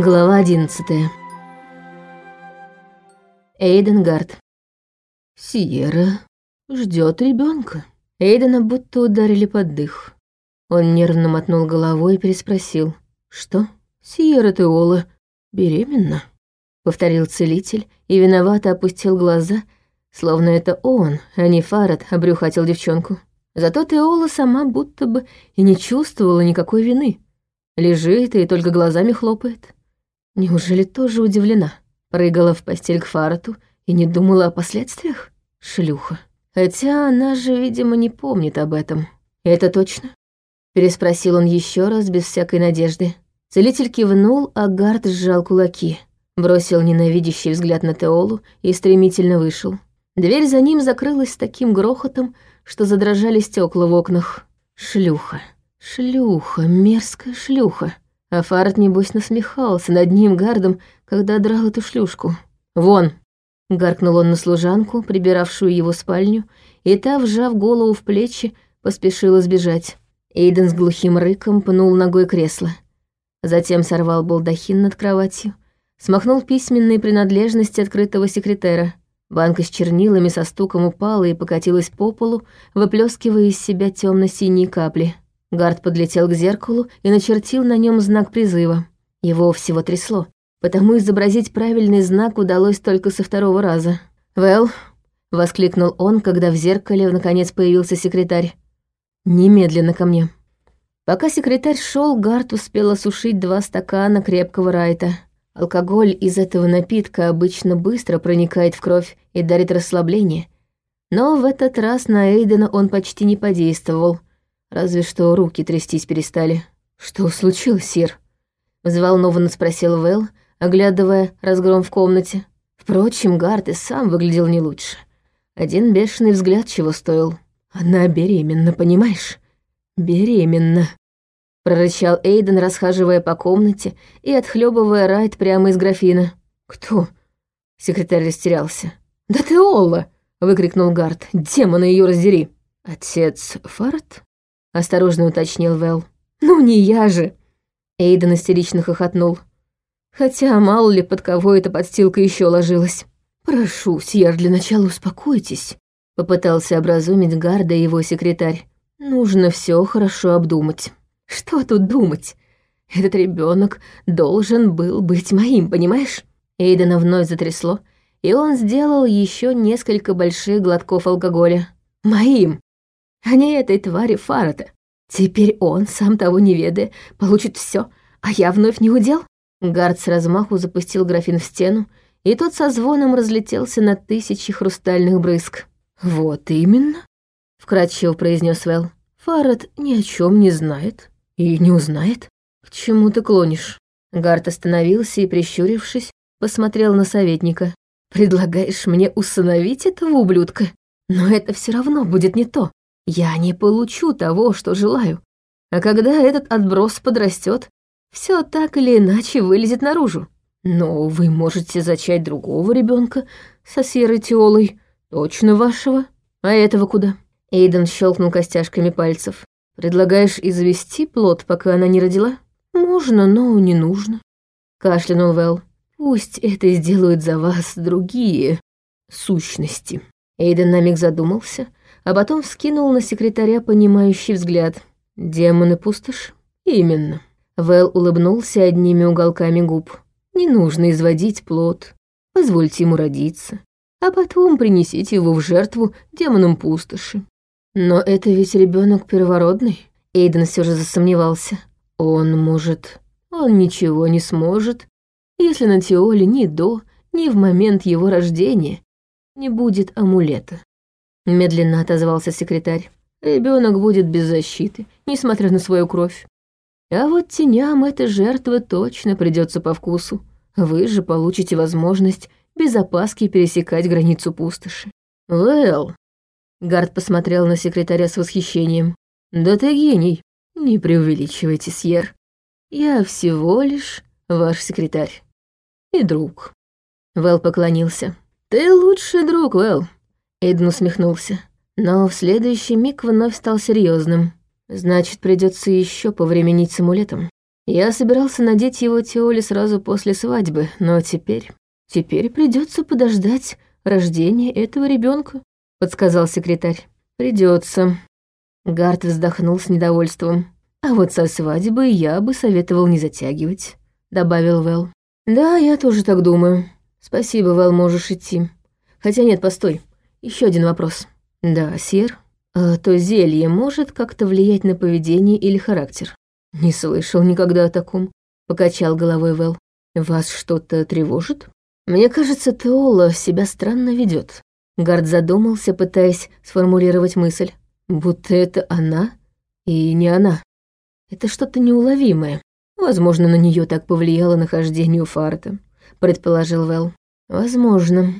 Глава одиннадцатая. Эйденгард. Сиера ждет ребенка. Эйдена будто ударили под дых. Он нервно мотнул головой и переспросил. «Что? Сиера Теола беременна?» Повторил целитель и виновато опустил глаза, словно это он, а не Фарад, обрюхатил девчонку. Зато Теола сама будто бы и не чувствовала никакой вины. Лежит и только глазами хлопает. Неужели тоже удивлена? Прыгала в постель к Фарату и не думала о последствиях? Шлюха. Хотя она же, видимо, не помнит об этом. Это точно? Переспросил он еще раз без всякой надежды. Целитель кивнул, а Гард сжал кулаки. Бросил ненавидящий взгляд на Теолу и стремительно вышел. Дверь за ним закрылась с таким грохотом, что задрожали стекла в окнах. Шлюха. Шлюха, мерзкая шлюха. А Фарад, небось, насмехался над ним гардом, когда драл эту шлюшку. «Вон!» — гаркнул он на служанку, прибиравшую его спальню, и та, вжав голову в плечи, поспешила сбежать. Эйден с глухим рыком пнул ногой кресло. Затем сорвал балдахин над кроватью, смахнул письменные принадлежности открытого секретера. Банка с чернилами со стуком упала и покатилась по полу, выплескивая из себя темно синие капли. Гард подлетел к зеркалу и начертил на нем знак призыва. Его всего трясло, потому изобразить правильный знак удалось только со второго раза. «Вэл», — воскликнул он, когда в зеркале наконец появился секретарь. «Немедленно ко мне». Пока секретарь шел, Гард успел осушить два стакана крепкого райта. Алкоголь из этого напитка обычно быстро проникает в кровь и дарит расслабление. Но в этот раз на Эйдена он почти не подействовал — Разве что руки трястись перестали. «Что случилось, Сир?» Взволнованно спросил Вэл, оглядывая разгром в комнате. Впрочем, Гард и сам выглядел не лучше. Один бешеный взгляд чего стоил. «Она беременна, понимаешь? Беременна!» Прорычал Эйден, расхаживая по комнате и отхлебывая райт прямо из графина. «Кто?» Секретарь растерялся. «Да ты Олла!» — выкрикнул Гард. «Демона ее раздери!» «Отец Фарт?» — осторожно уточнил Вэл. «Ну не я же!» Эйден истерично хохотнул. Хотя мало ли под кого эта подстилка еще ложилась. «Прошу, Сьер, для начала успокойтесь», — попытался образумить Гарда его секретарь. «Нужно все хорошо обдумать». «Что тут думать? Этот ребенок должен был быть моим, понимаешь?» Эйдена вновь затрясло, и он сделал еще несколько больших глотков алкоголя. «Моим! А не этой твари Фарата. Теперь он, сам того не ведая, получит все, а я вновь не удел? Гард с размаху запустил графин в стену, и тот со звоном разлетелся на тысячи хрустальных брызг. «Вот именно», — вкратчиво произнес Вэл. «Фарад ни о чем не знает и не узнает. К чему ты клонишь?» Гард остановился и, прищурившись, посмотрел на советника. «Предлагаешь мне усыновить этого ублюдка? Но это все равно будет не то я не получу того, что желаю. А когда этот отброс подрастет, все так или иначе вылезет наружу. Но вы можете зачать другого ребенка со серой теолой, точно вашего. А этого куда? Эйден щелкнул костяшками пальцев. Предлагаешь извести плод, пока она не родила? Можно, но не нужно. Кашлянул Вэл. Пусть это сделают за вас другие сущности. Эйден на миг задумался, а потом вскинул на секретаря понимающий взгляд. «Демоны пустошь?» «Именно». Вэл улыбнулся одними уголками губ. «Не нужно изводить плод. Позвольте ему родиться, а потом принесите его в жертву демонам пустоши». «Но это ведь ребенок первородный?» Эйден все же засомневался. «Он может... Он ничего не сможет, если на Теоле ни до, ни в момент его рождения не будет амулета. Медленно отозвался секретарь. Ребенок будет без защиты, несмотря на свою кровь. А вот теням эта жертва точно придется по вкусу. Вы же получите возможность без опаски пересекать границу пустоши. Well, Гард посмотрел на секретаря с восхищением. Да ты гений. Не преувеличивайте, Сьер. Я всего лишь ваш секретарь. И друг. Вэл поклонился. Ты лучший друг, Вэл. Эйден усмехнулся. Но в следующий миг вновь стал серьезным. Значит, придется еще повременить с амулетом. Я собирался надеть его Теоле сразу после свадьбы, но теперь... Теперь придется подождать рождения этого ребенка, подсказал секретарь. Придется. Гарт вздохнул с недовольством. А вот со свадьбой я бы советовал не затягивать, добавил Вэл. Да, я тоже так думаю. Спасибо, Вэл, можешь идти. Хотя нет, постой. Еще один вопрос. Да, Сир. А то зелье может как-то влиять на поведение или характер? Не слышал никогда о таком, покачал головой Вэл. Вас что-то тревожит? Мне кажется, Теола себя странно ведет. Гард задумался, пытаясь сформулировать мысль. Будто это она и не она. Это что-то неуловимое. Возможно, на нее так повлияло нахождение у Фарта, предположил Вэл. Возможно.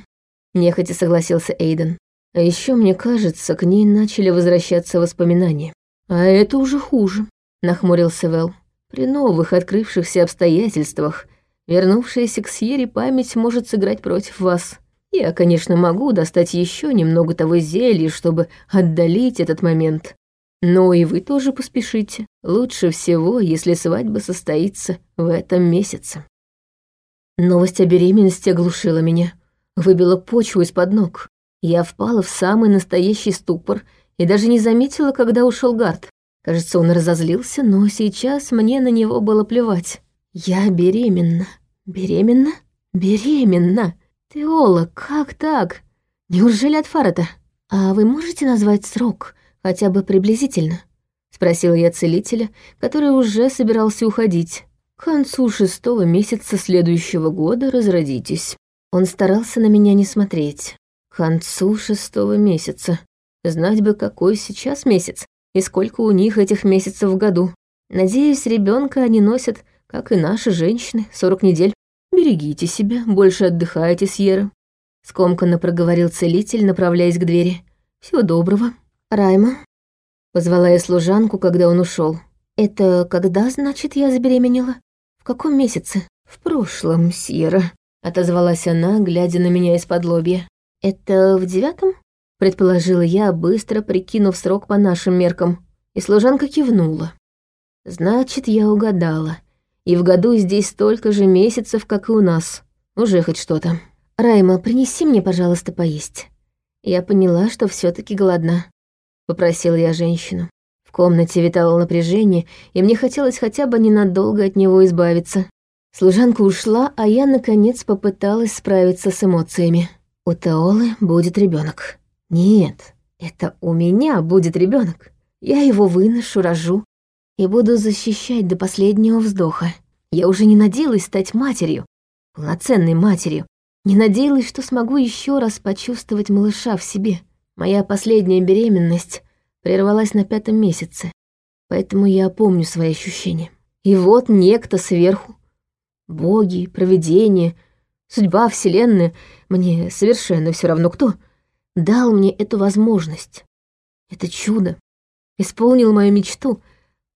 Нехотя согласился Эйден. А еще мне кажется, к ней начали возвращаться воспоминания. А это уже хуже, нахмурился Вэл. При новых открывшихся обстоятельствах Вернувшаяся к Сьере память может сыграть против вас. Я, конечно, могу достать еще немного того зелья, чтобы отдалить этот момент. Но и вы тоже поспешите. Лучше всего, если свадьба состоится в этом месяце. Новость о беременности оглушила меня, выбила почву из-под ног. Я впала в самый настоящий ступор и даже не заметила, когда ушел Гард. Кажется, он разозлился, но сейчас мне на него было плевать. Я беременна. Беременна? Беременна? Теола, как так? Неужели от Фарата? А вы можете назвать срок, хотя бы приблизительно? Спросила я целителя, который уже собирался уходить. К концу шестого месяца следующего года разродитесь. Он старался на меня не смотреть. К концу шестого месяца. Знать бы, какой сейчас месяц и сколько у них этих месяцев в году. Надеюсь, ребенка они носят, как и наши женщины, сорок недель. «Берегите себя, больше отдыхайте, Сьерра», — скомканно проговорил целитель, направляясь к двери. «Всего доброго». «Райма», — позвала я служанку, когда он ушел. «Это когда, значит, я забеременела? В каком месяце?» «В прошлом, Сьерра», — отозвалась она, глядя на меня из-под лобья. «Это в девятом?» — предположила я, быстро прикинув срок по нашим меркам. И служанка кивнула. «Значит, я угадала» И в году здесь столько же месяцев, как и у нас. Уже хоть что-то. Райма, принеси мне, пожалуйста, поесть. Я поняла, что все таки голодна. Попросила я женщину. В комнате витало напряжение, и мне хотелось хотя бы ненадолго от него избавиться. Служанка ушла, а я, наконец, попыталась справиться с эмоциями. У Теолы будет ребенок. Нет, это у меня будет ребенок. Я его выношу, рожу, и буду защищать до последнего вздоха. Я уже не надеялась стать матерью, полноценной матерью, не надеялась, что смогу еще раз почувствовать малыша в себе. Моя последняя беременность прервалась на пятом месяце, поэтому я помню свои ощущения. И вот некто сверху, боги, провидение, судьба, вселенная, мне совершенно все равно кто, дал мне эту возможность. Это чудо. Исполнил мою мечту —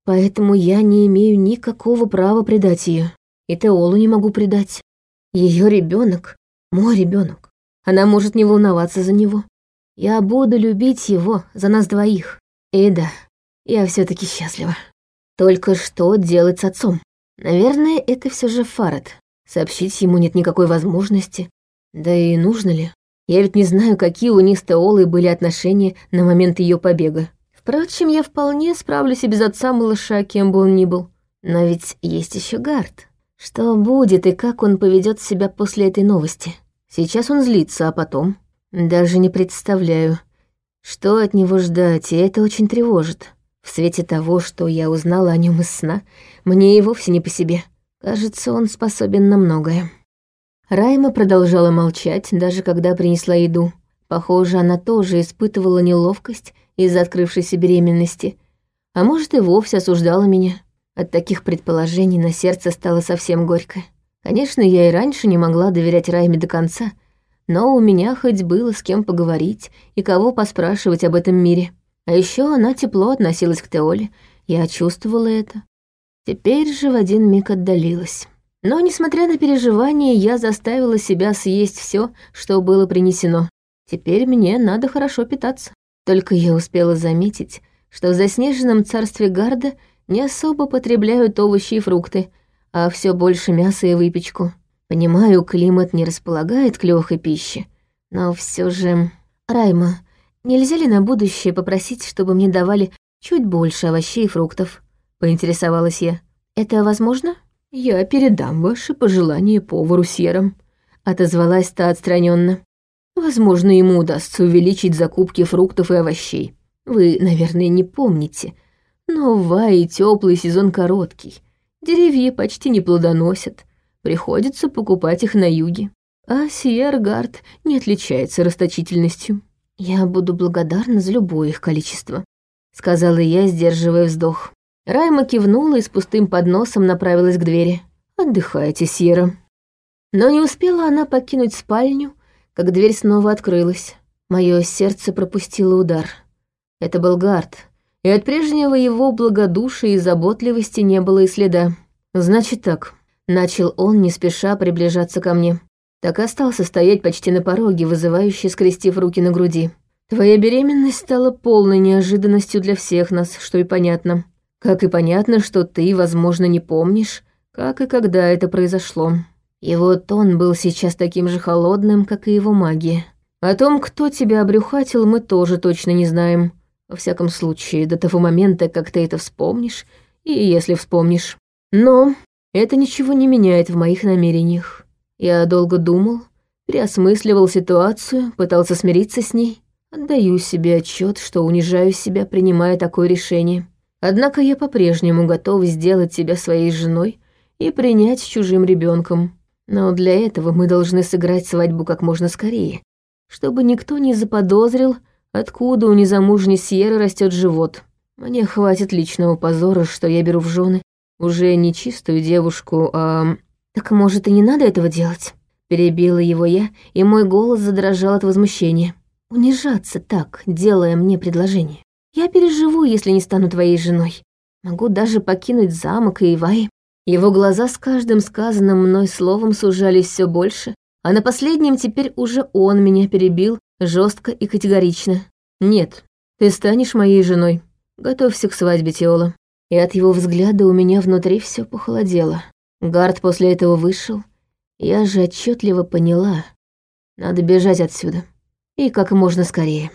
Поэтому я не имею никакого права предать ее. И Теолу не могу предать. Ее ребенок, мой ребенок. Она может не волноваться за него. Я буду любить его за нас двоих. И да, я все таки счастлива. Только что делать с отцом? Наверное, это все же Фарад. Сообщить ему нет никакой возможности. Да и нужно ли? Я ведь не знаю, какие у них с Теолой были отношения на момент ее побега. Впрочем, я вполне справлюсь и без отца малыша, кем бы он ни был. Но ведь есть еще Гард. Что будет и как он поведет себя после этой новости? Сейчас он злится, а потом... Даже не представляю, что от него ждать, и это очень тревожит. В свете того, что я узнала о нем из сна, мне и вовсе не по себе. Кажется, он способен на многое. Райма продолжала молчать, даже когда принесла еду. Похоже, она тоже испытывала неловкость из-за открывшейся беременности, а может и вовсе осуждала меня. От таких предположений на сердце стало совсем горько. Конечно, я и раньше не могла доверять Райме до конца, но у меня хоть было с кем поговорить и кого поспрашивать об этом мире. А еще она тепло относилась к Теоле, я чувствовала это. Теперь же в один миг отдалилась. Но, несмотря на переживания, я заставила себя съесть все, что было принесено. Теперь мне надо хорошо питаться. Только я успела заметить, что в заснеженном царстве Гарда не особо потребляют овощи и фрукты, а все больше мяса и выпечку. Понимаю, климат не располагает к легкой пище, но все же... Райма, нельзя ли на будущее попросить, чтобы мне давали чуть больше овощей и фруктов? Поинтересовалась я. Это возможно? Я передам ваши пожелания повару серым. Отозвалась та отстраненно. Возможно, ему удастся увеличить закупки фруктов и овощей. Вы, наверное, не помните, но в Вае теплый сезон короткий. Деревья почти не плодоносят. Приходится покупать их на юге. А Сиергард не отличается расточительностью. Я буду благодарна за любое их количество, сказала я, сдерживая вздох. Райма кивнула и с пустым подносом направилась к двери. «Отдыхайте, Сьерра». Но не успела она покинуть спальню, как дверь снова открылась. Мое сердце пропустило удар. Это был Гард, и от прежнего его благодушия и заботливости не было и следа. «Значит так», — начал он, не спеша приближаться ко мне. Так и остался стоять почти на пороге, вызывающе скрестив руки на груди. «Твоя беременность стала полной неожиданностью для всех нас, что и понятно. Как и понятно, что ты, возможно, не помнишь, как и когда это произошло». Его тон был сейчас таким же холодным, как и его магия. О том, кто тебя обрюхатил, мы тоже точно не знаем. Во всяком случае, до того момента, как ты это вспомнишь, и если вспомнишь. Но это ничего не меняет в моих намерениях. Я долго думал, переосмысливал ситуацию, пытался смириться с ней. Отдаю себе отчет, что унижаю себя, принимая такое решение. Однако я по-прежнему готов сделать тебя своей женой и принять чужим ребенком. Но для этого мы должны сыграть свадьбу как можно скорее, чтобы никто не заподозрил, откуда у незамужней Сьерры растет живот. Мне хватит личного позора, что я беру в жены уже не чистую девушку, а... Так может и не надо этого делать? Перебила его я, и мой голос задрожал от возмущения. Унижаться так, делая мне предложение. Я переживу, если не стану твоей женой. Могу даже покинуть замок и Ивай. Его глаза с каждым сказанным мной словом сужались все больше, а на последнем теперь уже он меня перебил жестко и категорично. «Нет, ты станешь моей женой. Готовься к свадьбе, Теола». И от его взгляда у меня внутри все похолодело. Гард после этого вышел. Я же отчетливо поняла. Надо бежать отсюда. И как можно скорее.